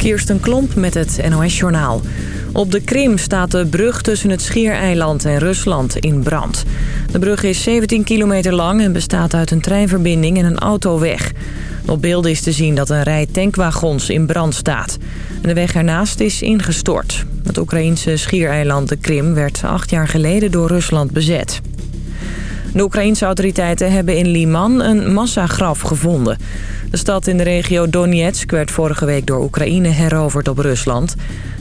Kirsten Klomp met het NOS-journaal. Op de Krim staat de brug tussen het Schiereiland en Rusland in brand. De brug is 17 kilometer lang en bestaat uit een treinverbinding en een autoweg. Op beelden is te zien dat een rij tankwagons in brand staat. De weg ernaast is ingestort. Het Oekraïense schiereiland de Krim werd acht jaar geleden door Rusland bezet. De Oekraïense autoriteiten hebben in Liman een massagraf gevonden. De stad in de regio Donetsk werd vorige week door Oekraïne heroverd op Rusland.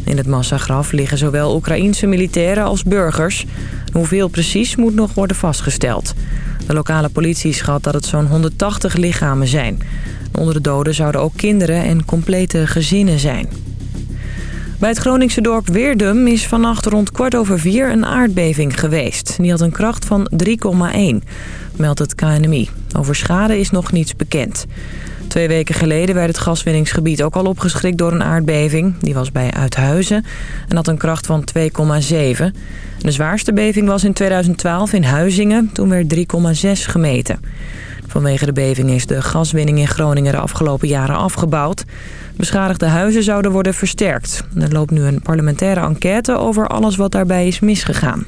In het massagraf liggen zowel Oekraïense militairen als burgers. Hoeveel precies moet nog worden vastgesteld. De lokale politie schat dat het zo'n 180 lichamen zijn. Onder de doden zouden ook kinderen en complete gezinnen zijn. Bij het Groningse dorp Weerdum is vannacht rond kwart over vier een aardbeving geweest. Die had een kracht van 3,1, meldt het KNMI. Over schade is nog niets bekend. Twee weken geleden werd het gaswinningsgebied ook al opgeschrikt door een aardbeving. Die was bij Uithuizen en had een kracht van 2,7. De zwaarste beving was in 2012 in Huizingen, toen werd 3,6 gemeten. Vanwege de beving is de gaswinning in Groningen de afgelopen jaren afgebouwd. Beschadigde huizen zouden worden versterkt. Er loopt nu een parlementaire enquête over alles wat daarbij is misgegaan.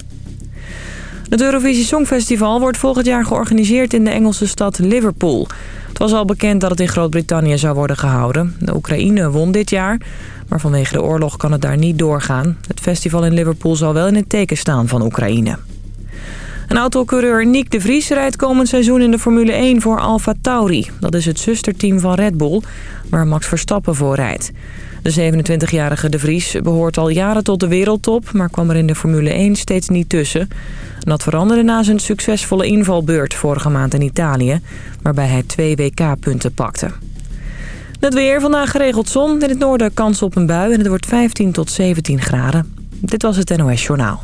Het Eurovisie Songfestival wordt volgend jaar georganiseerd in de Engelse stad Liverpool. Het was al bekend dat het in Groot-Brittannië zou worden gehouden. De Oekraïne won dit jaar, maar vanwege de oorlog kan het daar niet doorgaan. Het festival in Liverpool zal wel in het teken staan van Oekraïne. En autocoureur Nick de Vries rijdt komend seizoen in de Formule 1 voor Alfa Tauri. Dat is het zusterteam van Red Bull, waar Max Verstappen voor rijdt. De 27-jarige de Vries behoort al jaren tot de wereldtop... maar kwam er in de Formule 1 steeds niet tussen. dat veranderde na zijn succesvolle invalbeurt vorige maand in Italië... waarbij hij twee WK-punten pakte. Het weer, vandaag geregeld zon. In het noorden kans op een bui en het wordt 15 tot 17 graden. Dit was het NOS Journaal.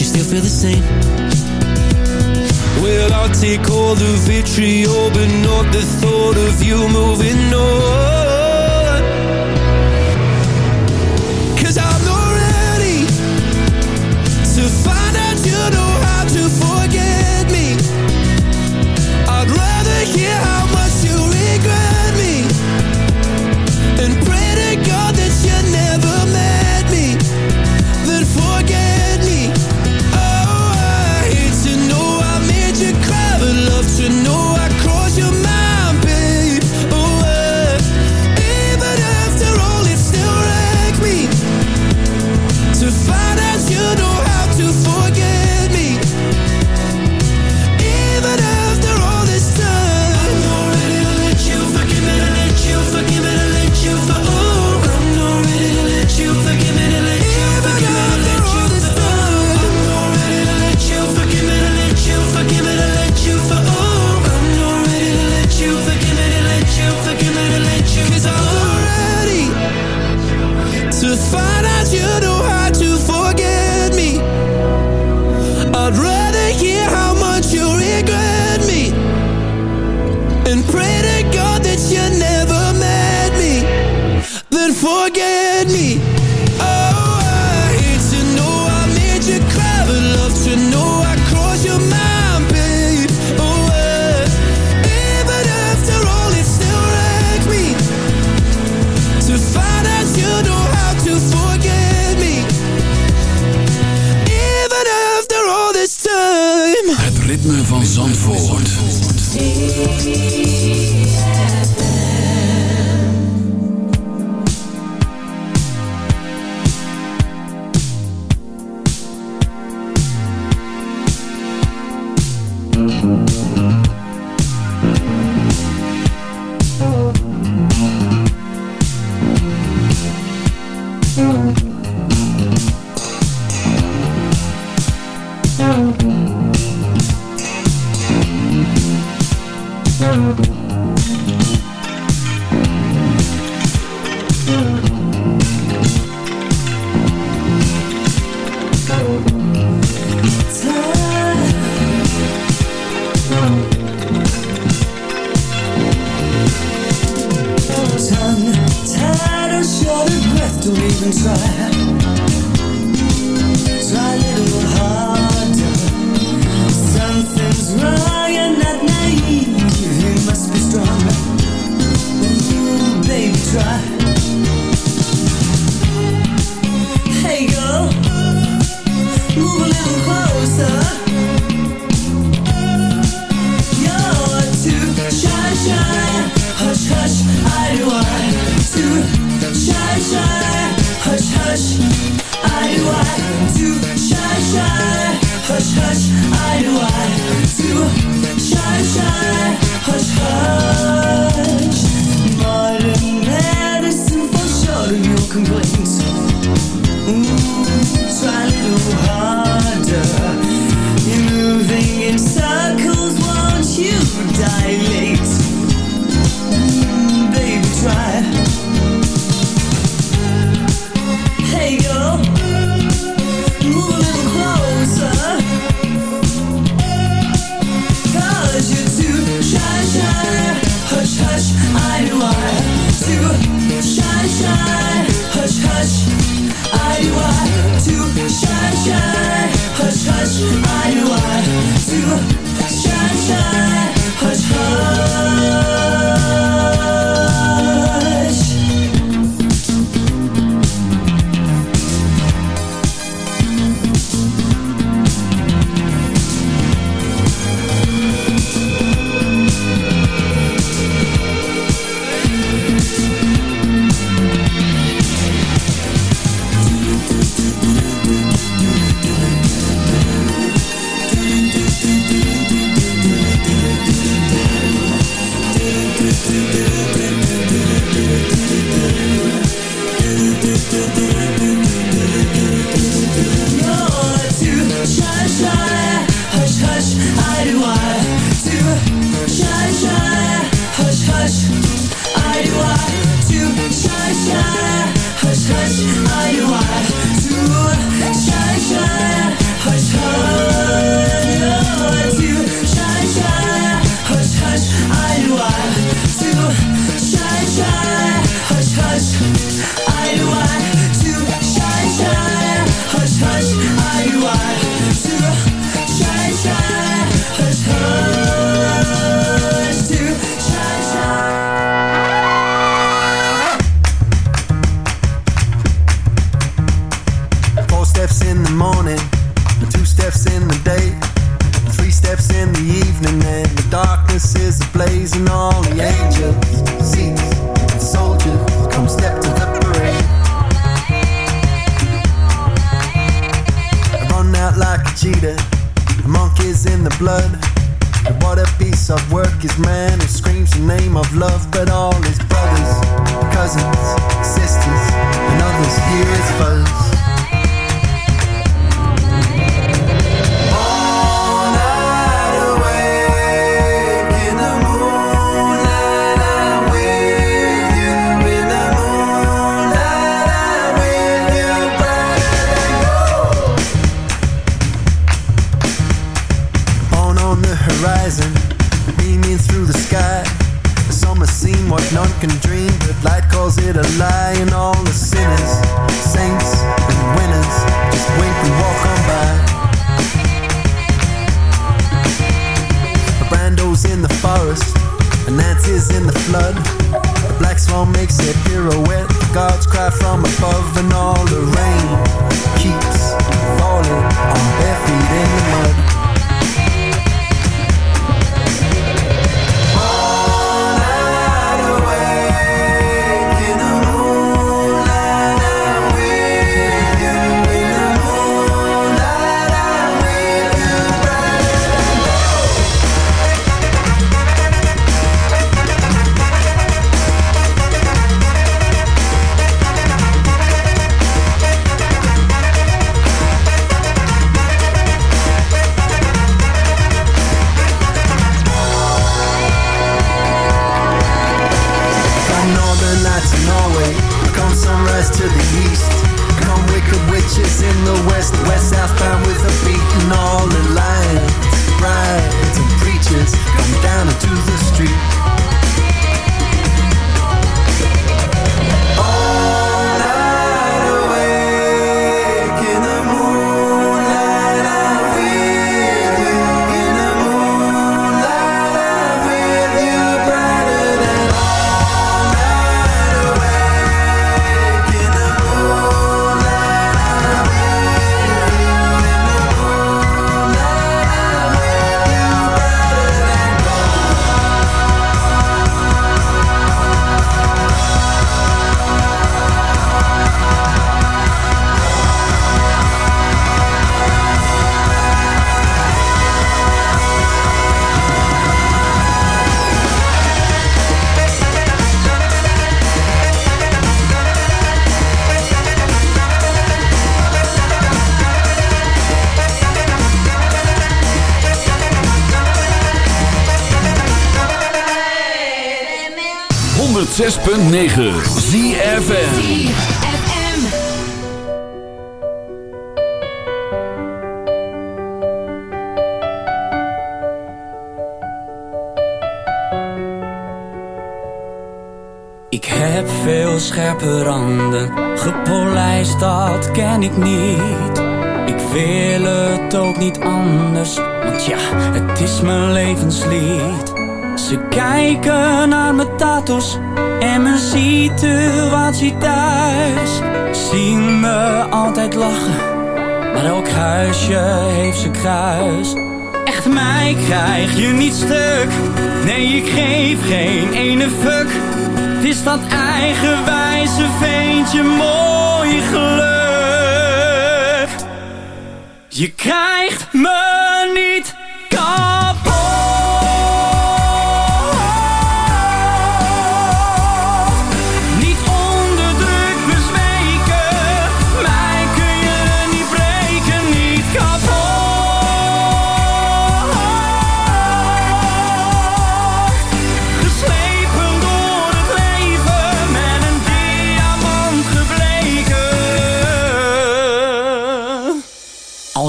you still feel the same Well, I'll take all the vitriol But not the thought of you moving on blood. And what a piece of work is man who screams the name of love, but all Maar elk huisje heeft zijn kruis. Echt mij krijg je niet stuk. Nee, ik geef geen ene fuck. Het is dat eigenwijze veentje mooi geluk. Je krijgt me niet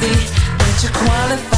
worthy, that you qualify.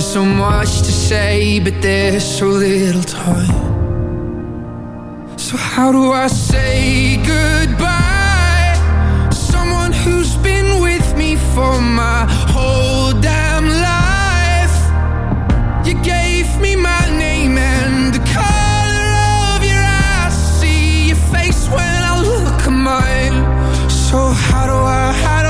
There's so much to say, but there's so little time So how do I say goodbye? Someone who's been with me for my whole damn life You gave me my name and the color of your eyes See your face when I look at mine So how do I, how do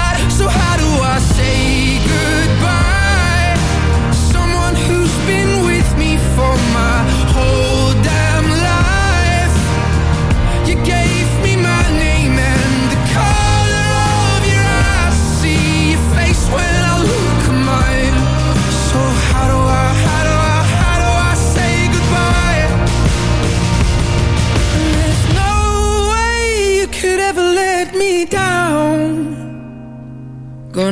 so how do I say goodbye?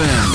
ZFM.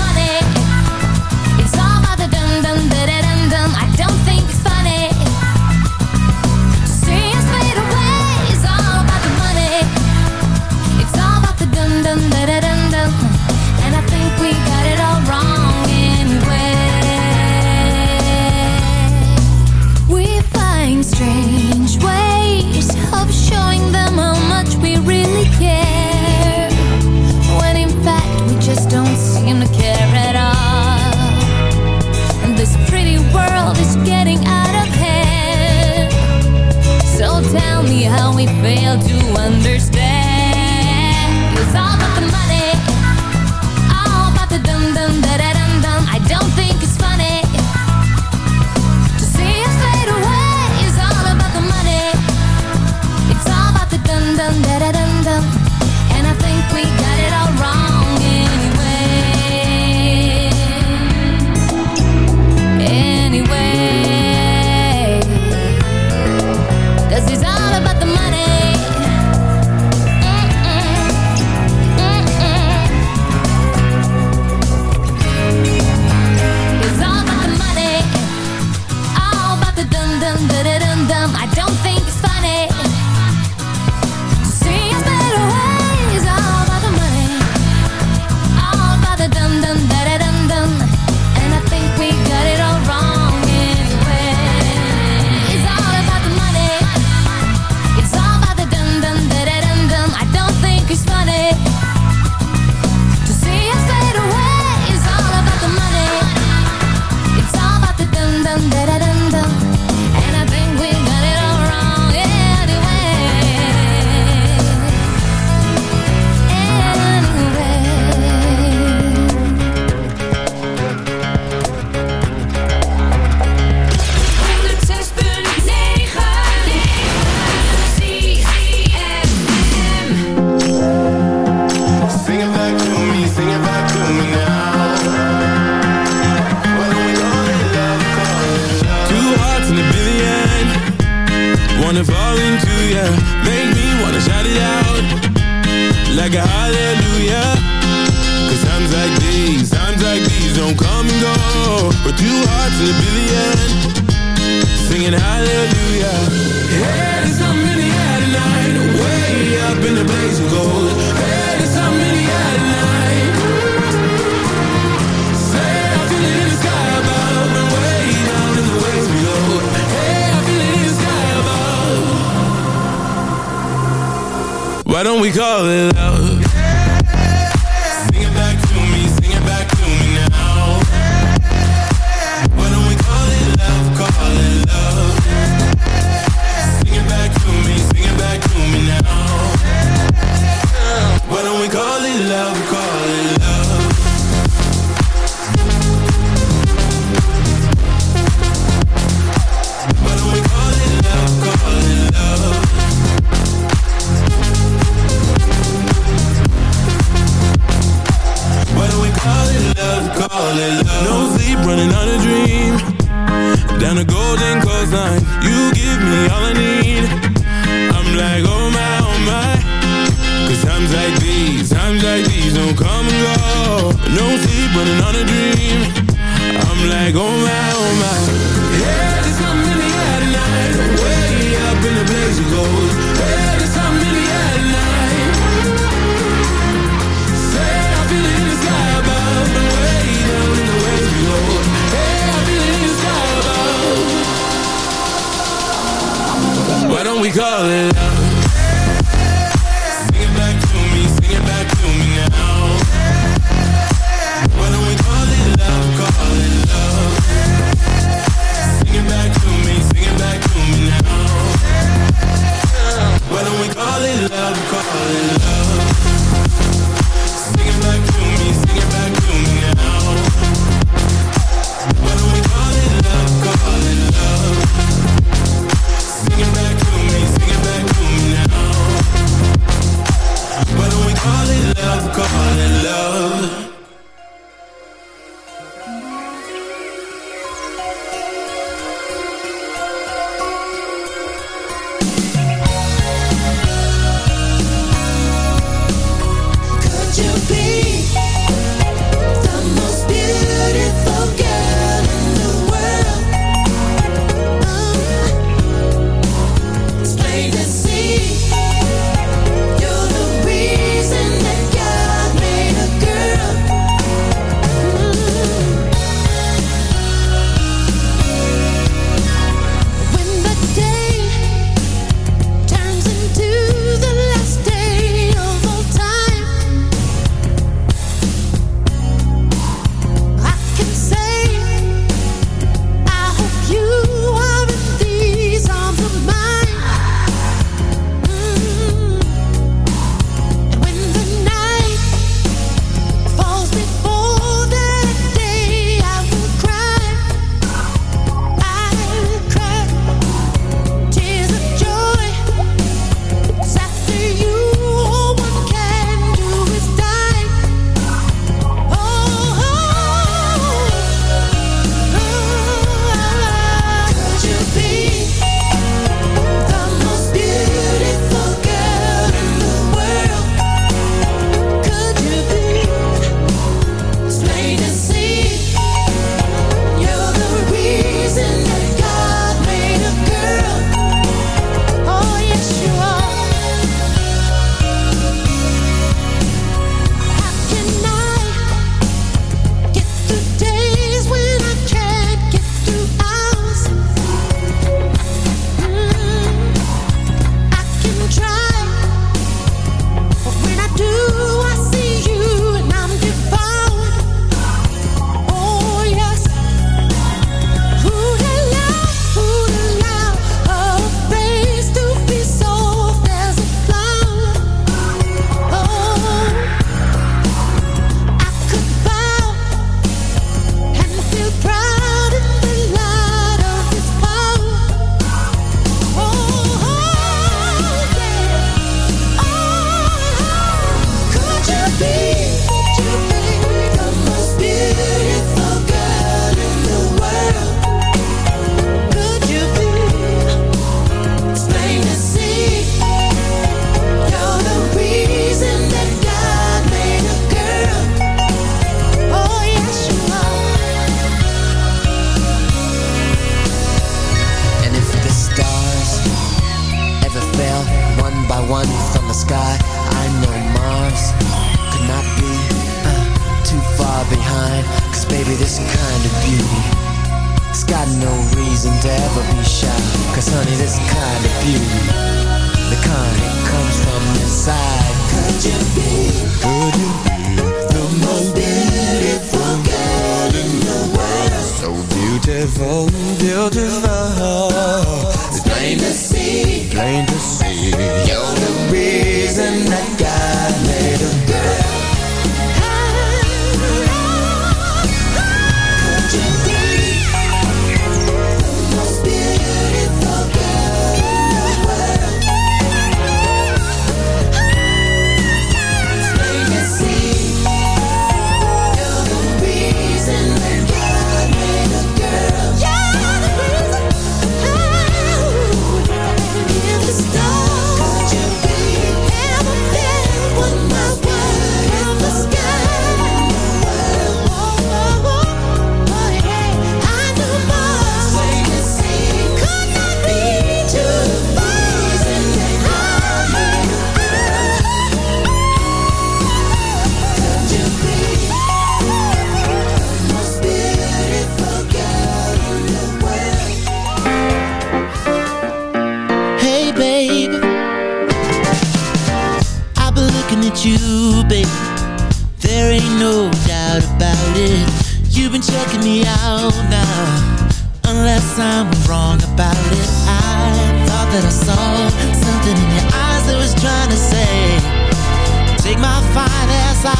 money on a dream I'm like, oh my, oh my Yeah, there's something in the air tonight Way up in the blaze of gold there's something in the air tonight Say, I in the sky above Way down in the below Hey, I in the sky above Why don't we call it love?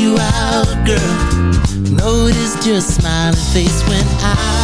you out, girl. Notice your smiling face when I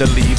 the lead.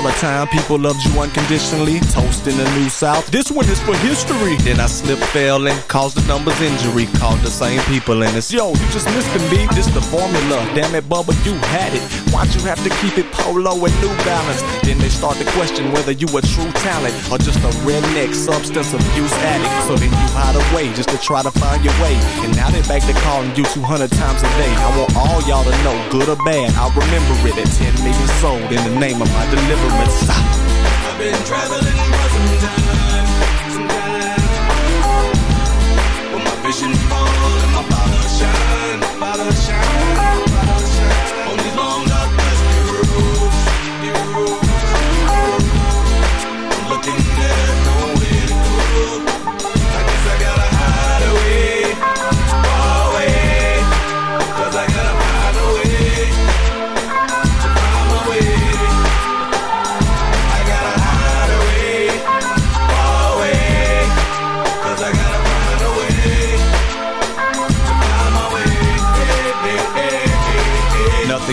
all the time. People loved you unconditionally. Toast in the New South. This one is for history. Then I slipped, fell, and caused the numbers injury. Called the same people, and it's yo, you just missed the beat. This the formula. Damn it, Bubba, you had it. Why'd you have to keep it polo and New Balance? Then they start to question whether you a true talent or just a redneck substance abuse addict. So they just to try to find your way. And now they're back to calling you 200 times a day. I want all y'all to know, good or bad, I'll remember it at 10 million sold in the name of my deliverance. I've been traveling for some time, some time. my vision's bold and my bottle shine, shine.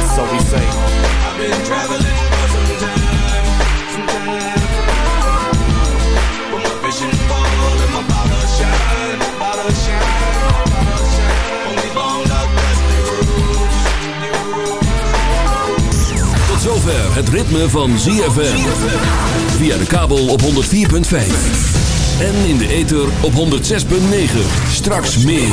and so we say I've been traveling for some time, some time But my vision bold and my bottle shine, bottle shine, bottle shine Only long up the rules, the rules Tot zover het ritme van ZFM Via de kabel op 104.5 en in de ether op 106.9. Straks meer.